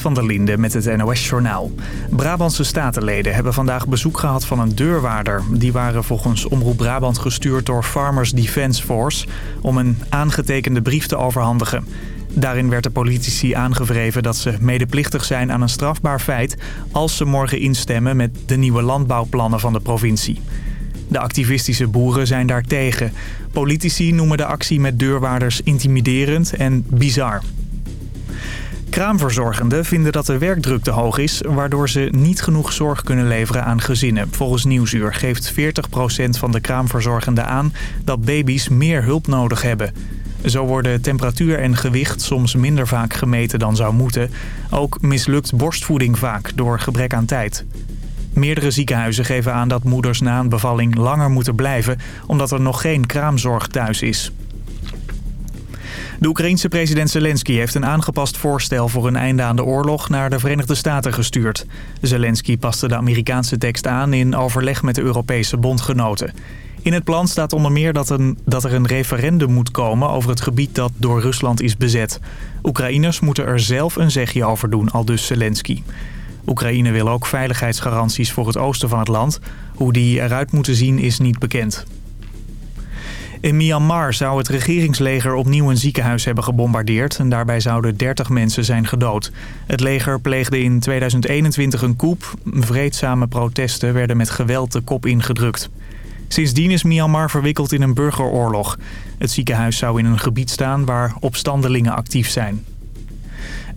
Van der Linde met het NOS-journaal. Brabantse statenleden hebben vandaag bezoek gehad van een deurwaarder. Die waren volgens Omroep Brabant gestuurd door Farmers Defence Force... om een aangetekende brief te overhandigen. Daarin werd de politici aangevreven dat ze medeplichtig zijn aan een strafbaar feit... als ze morgen instemmen met de nieuwe landbouwplannen van de provincie. De activistische boeren zijn daartegen. Politici noemen de actie met deurwaarders intimiderend en bizar. Kraamverzorgenden vinden dat de werkdruk te hoog is... waardoor ze niet genoeg zorg kunnen leveren aan gezinnen. Volgens Nieuwsuur geeft 40% van de kraamverzorgenden aan... dat baby's meer hulp nodig hebben. Zo worden temperatuur en gewicht soms minder vaak gemeten dan zou moeten. Ook mislukt borstvoeding vaak door gebrek aan tijd. Meerdere ziekenhuizen geven aan dat moeders na een bevalling langer moeten blijven... omdat er nog geen kraamzorg thuis is. De Oekraïense president Zelensky heeft een aangepast voorstel voor een einde aan de oorlog naar de Verenigde Staten gestuurd. Zelensky paste de Amerikaanse tekst aan in overleg met de Europese bondgenoten. In het plan staat onder meer dat, een, dat er een referendum moet komen over het gebied dat door Rusland is bezet. Oekraïners moeten er zelf een zegje over doen, al dus Zelensky. Oekraïne wil ook veiligheidsgaranties voor het oosten van het land. Hoe die eruit moeten zien is niet bekend. In Myanmar zou het regeringsleger opnieuw een ziekenhuis hebben gebombardeerd... en daarbij zouden 30 mensen zijn gedood. Het leger pleegde in 2021 een coup. Vreedzame protesten werden met geweld de kop ingedrukt. Sindsdien is Myanmar verwikkeld in een burgeroorlog. Het ziekenhuis zou in een gebied staan waar opstandelingen actief zijn.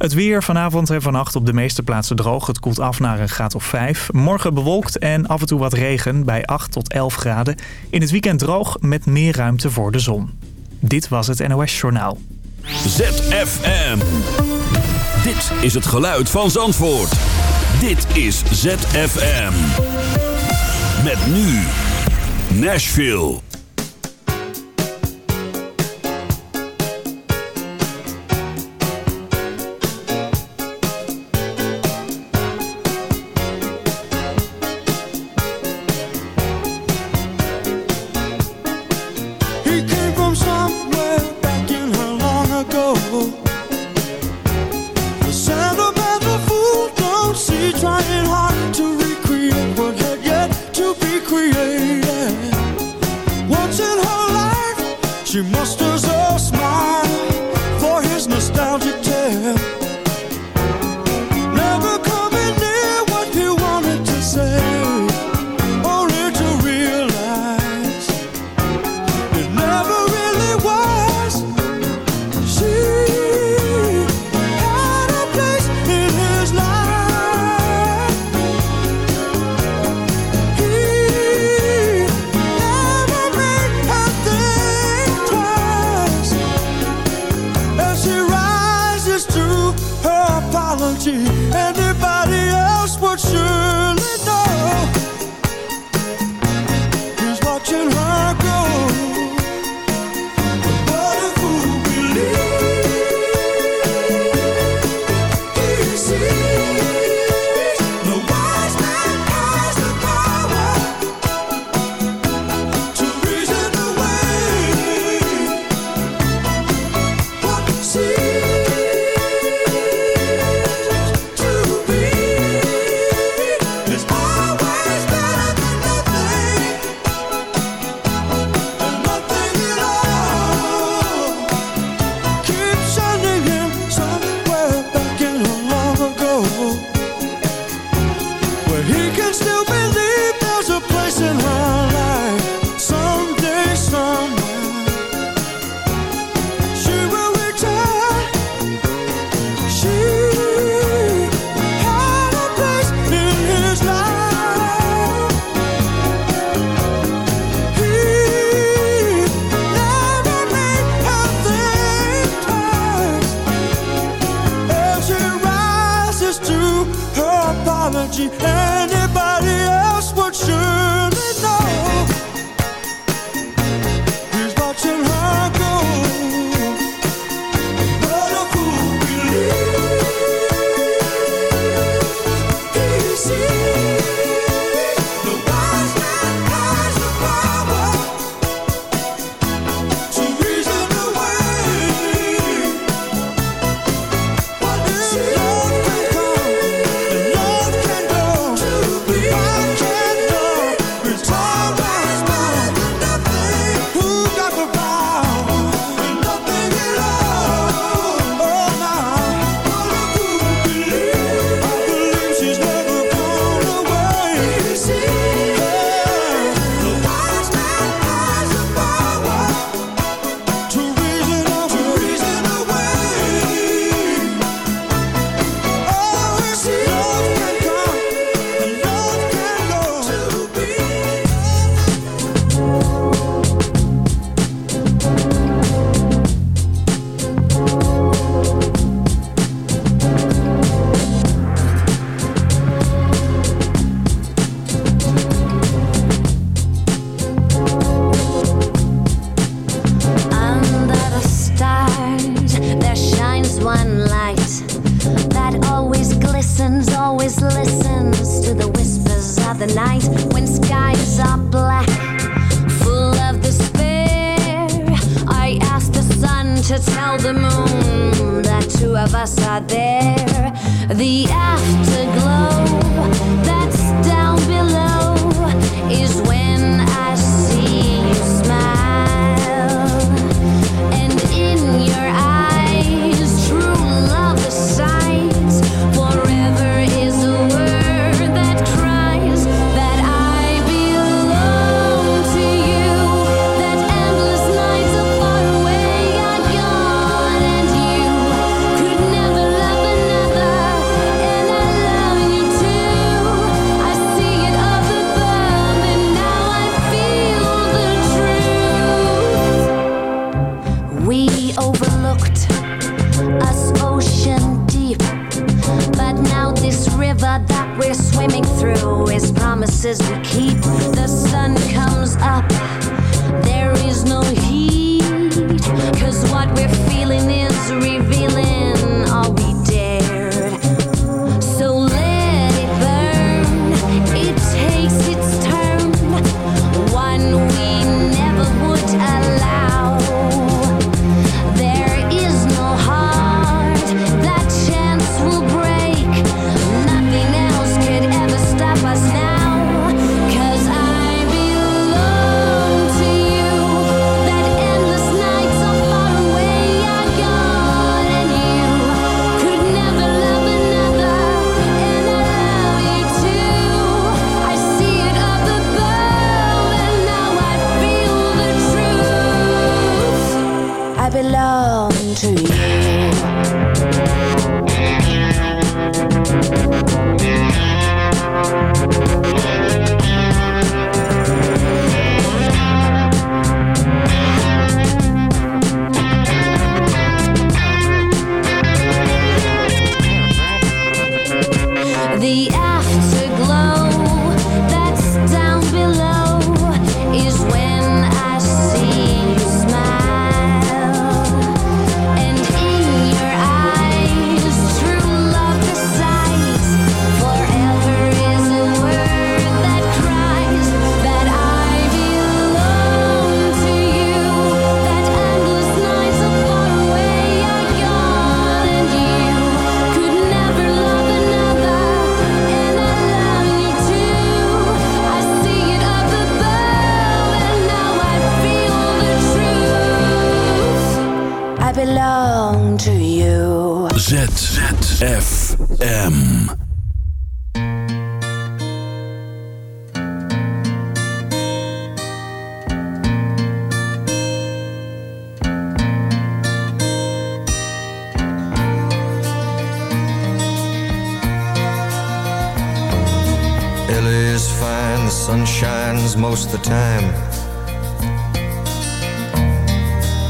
Het weer vanavond en vannacht op de meeste plaatsen droog. Het koelt af naar een graad of 5. Morgen bewolkt en af en toe wat regen bij 8 tot 11 graden. In het weekend droog met meer ruimte voor de zon. Dit was het NOS Journaal. ZFM. Dit is het geluid van Zandvoort. Dit is ZFM. Met nu Nashville.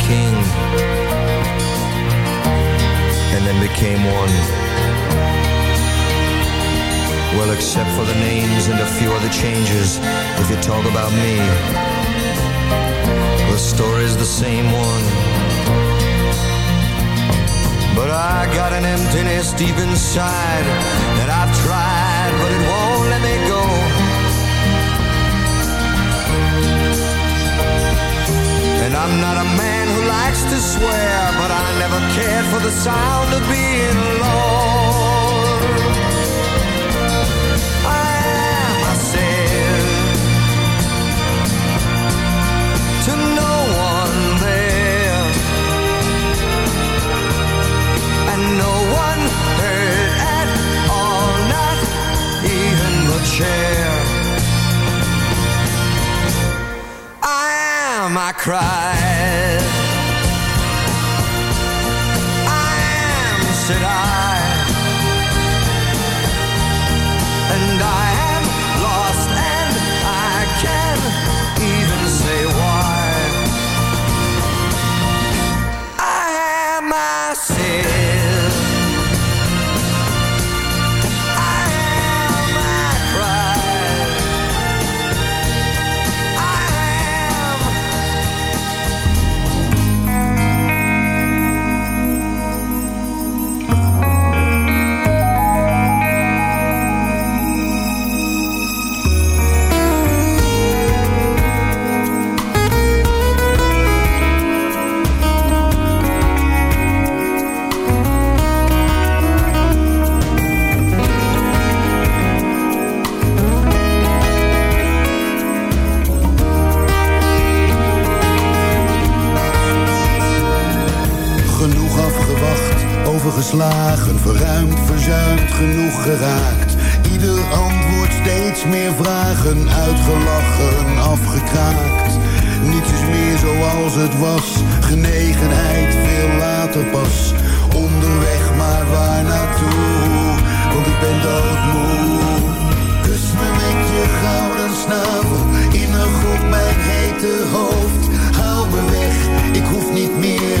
king and then became one. Well, except for the names and a few other changes, if you talk about me, the story's the same one. But I got an emptiness deep inside sound was. Genegenheid veel later pas. Onderweg maar waar naartoe, want ik ben doodmoe. Kus me met je gouden snavel, in een groep mijn hete hoofd. Haal me weg, ik hoef niet meer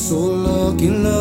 so lucky, love.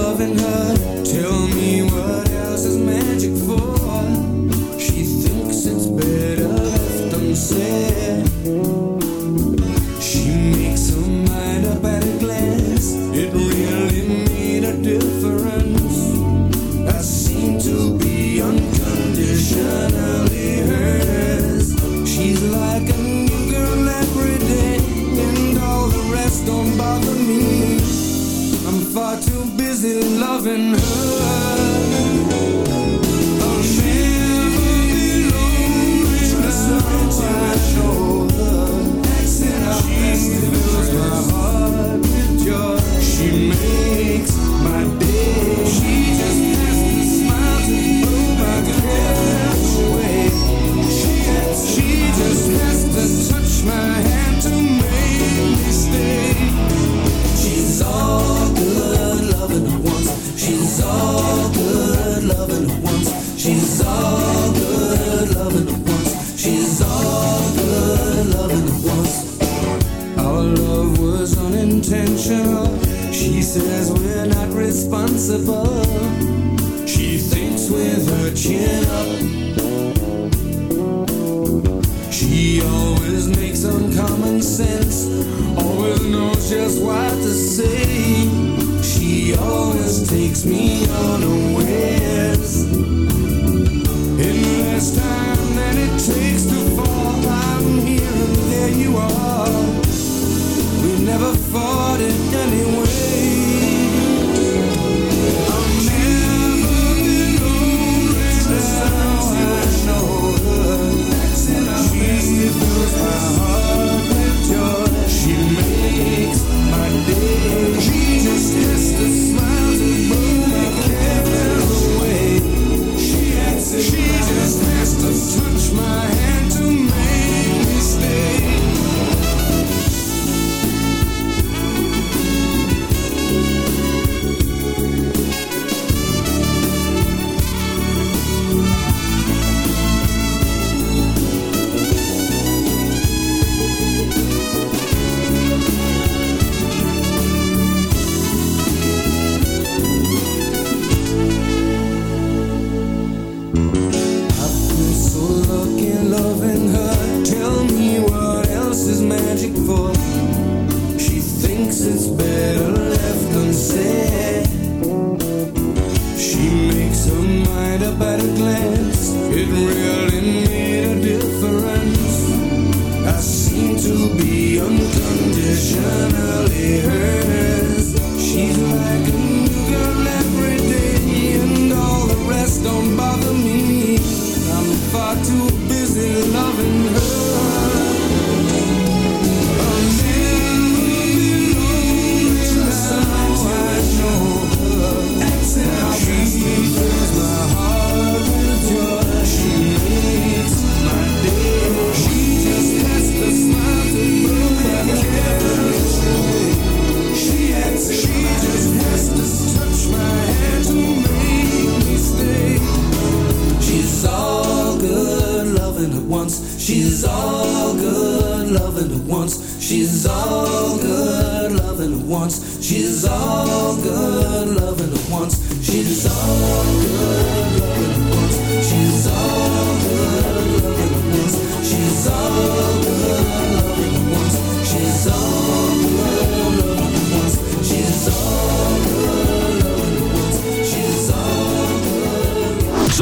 She's.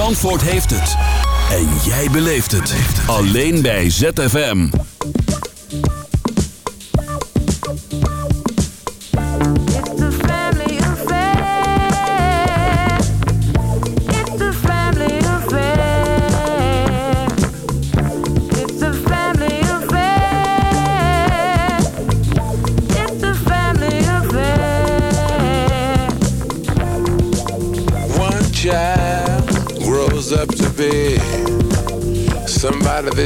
Zandvoort heeft het. En jij beleeft het. Alleen bij ZFM.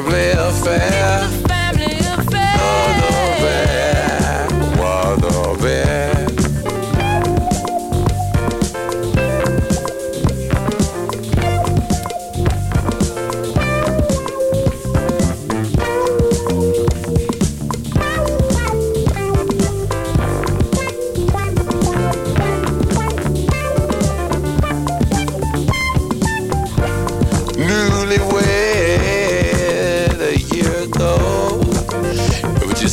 family affair. Family affair. All the bear. All the bear.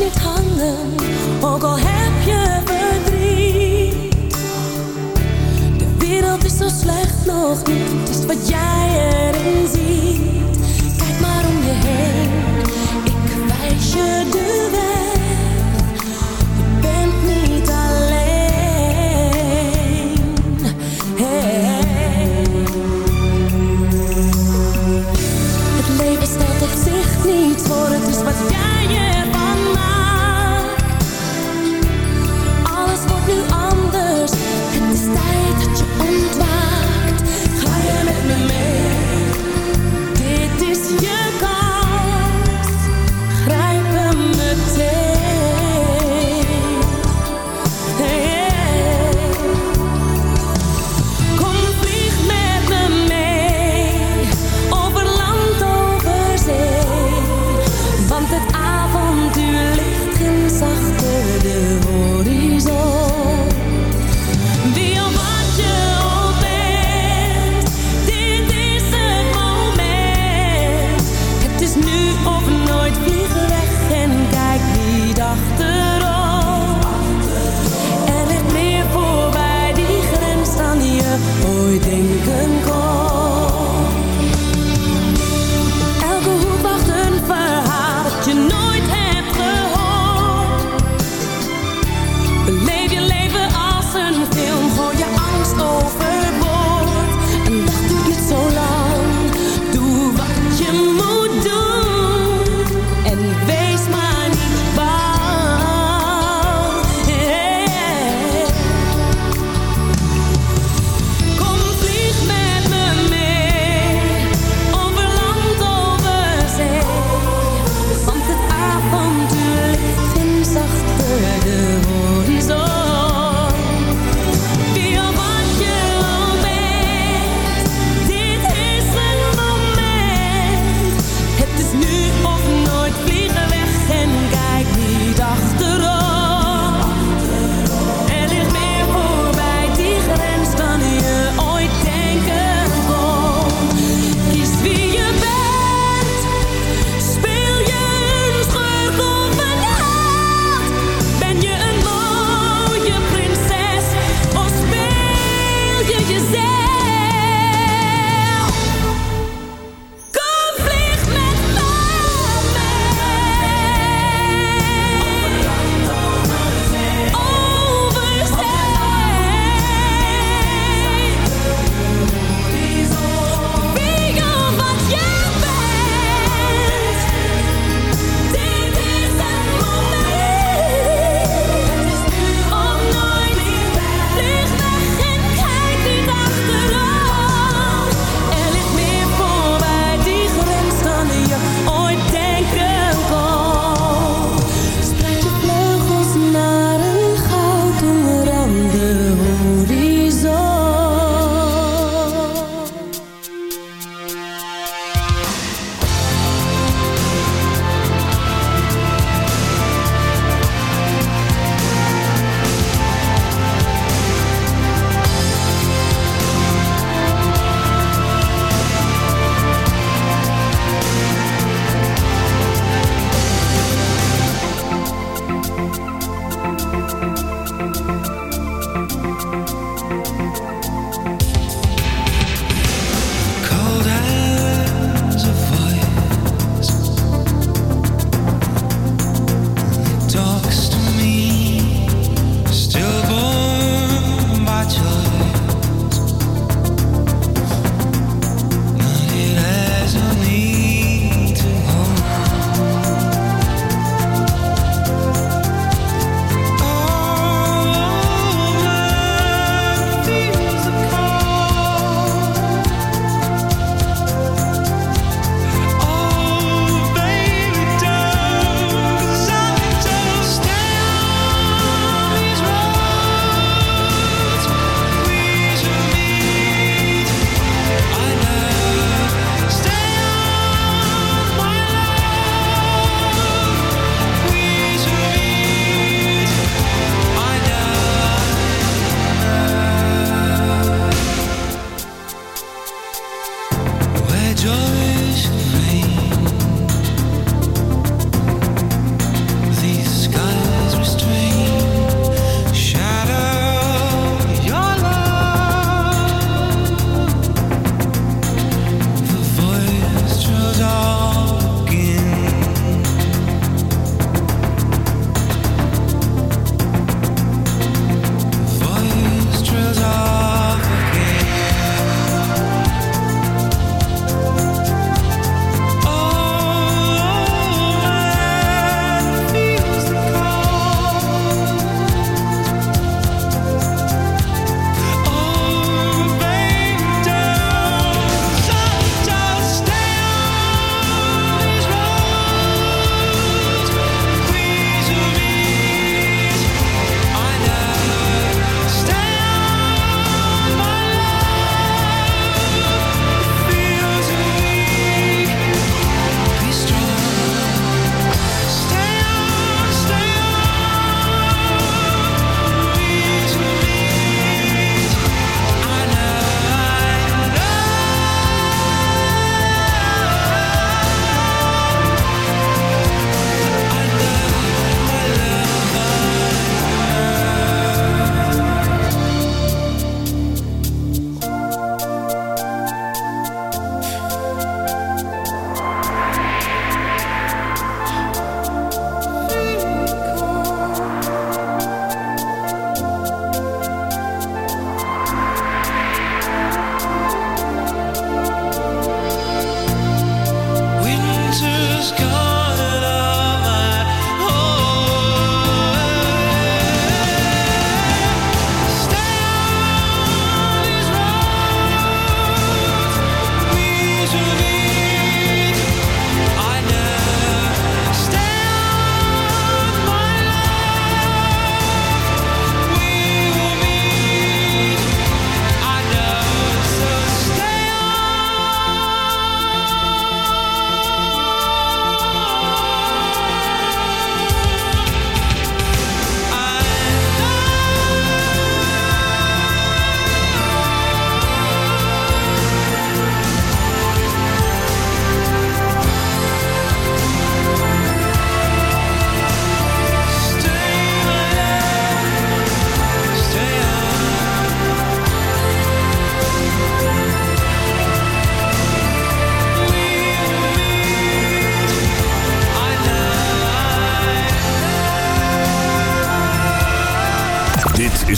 Niet hangen, ook al heb je verdriet. De wereld is zo slecht nog niet, is wat jij erin ziet. Kijk maar om je heen, ik wijs je de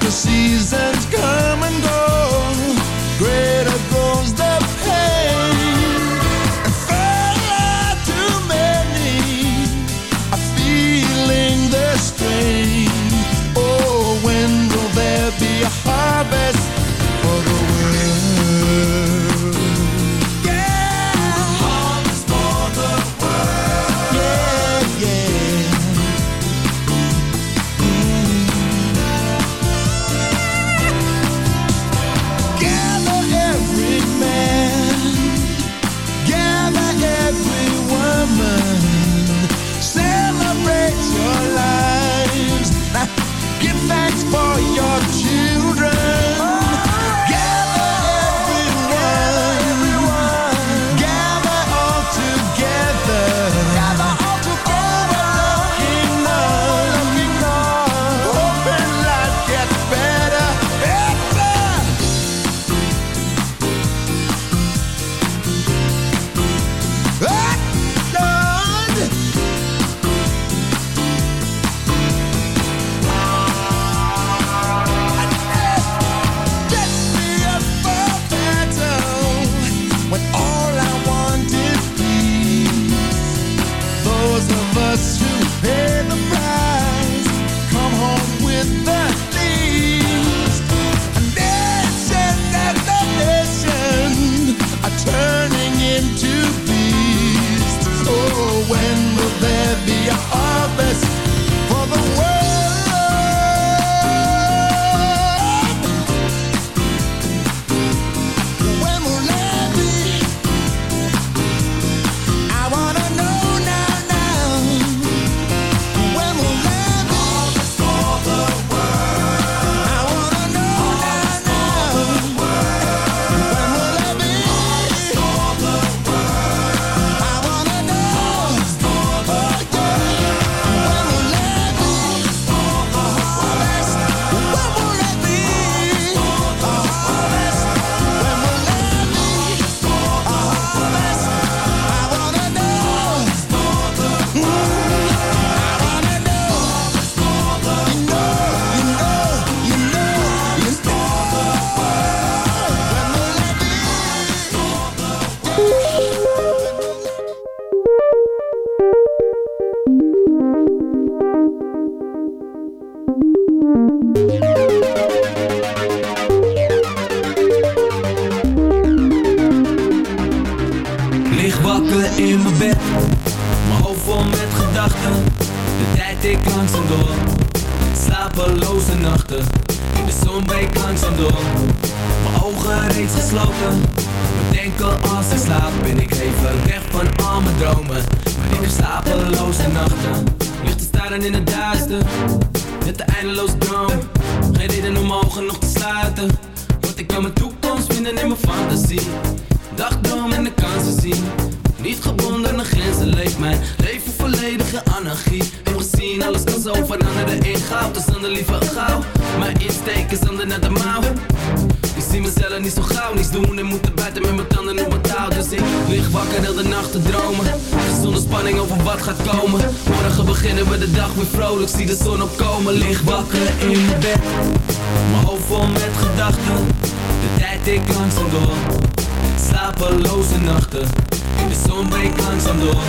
The seasons come bed, mijn hoofd vol met gedachten. De tijd ik langzaam door, slapeloze nachten. De zon breekt langzaam door,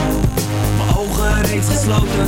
mijn ogen reeds gesloten.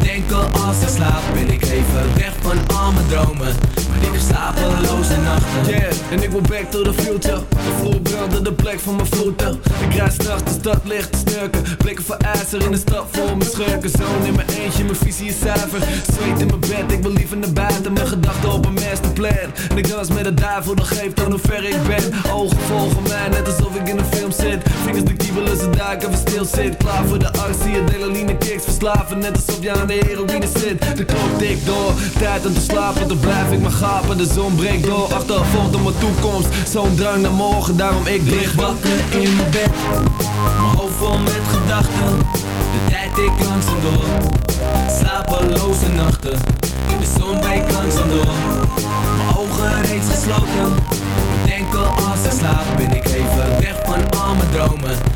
Bedenken als ik slaap, ben ik even weg van al mijn dromen. Maar ik heb slapeloze nachten. Yeah, en ik wil back to the future. De vloer brandde de plek van mijn voeten. Ik rijd straks de stad licht te snurken. Blikken voor ijzer in de stad vol mijn schurken. Zoon in mijn eentje, mijn visie is zuiver. Zweet in mijn bed, ik wil liever naar buiten. Mijn gedachten op een masterplan. En ik dans met de duivel, dat geeft aan hoe ver ik ben. Ogen volgen mij, net alsof ik in een film zit. Vingers de kiebelen, ze duiken, we stil zit. Klaar voor de actie, adrenaline kicks verslaven. Net alsof je aan de heroïne zit. De klok tikt door, tijd om te slapen. Dan blijf ik maar gapen, de zon breekt door. Achtervolgd op mijn toekomst, zo'n drang naar morgen. Daarom ik lig wakker in mijn bed. Mijn hoofd vol met gedachten. De tijd ik langzaam door. Slapeloze nachten. De zon breekt langzaam door. Mijn ogen reeds gesloten. Bedenken als ik slaap ben ik even weg van al mijn dromen.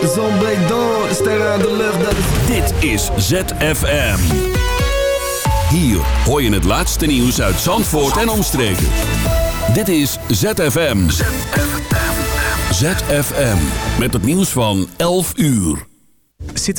De zon breekt door, de sterren uit de lucht, dat is... Dit is ZFM. Hier hoor je het laatste nieuws uit Zandvoort en omstreken. Dit is ZFM. ZFM. Met het nieuws van 11 uur. Zit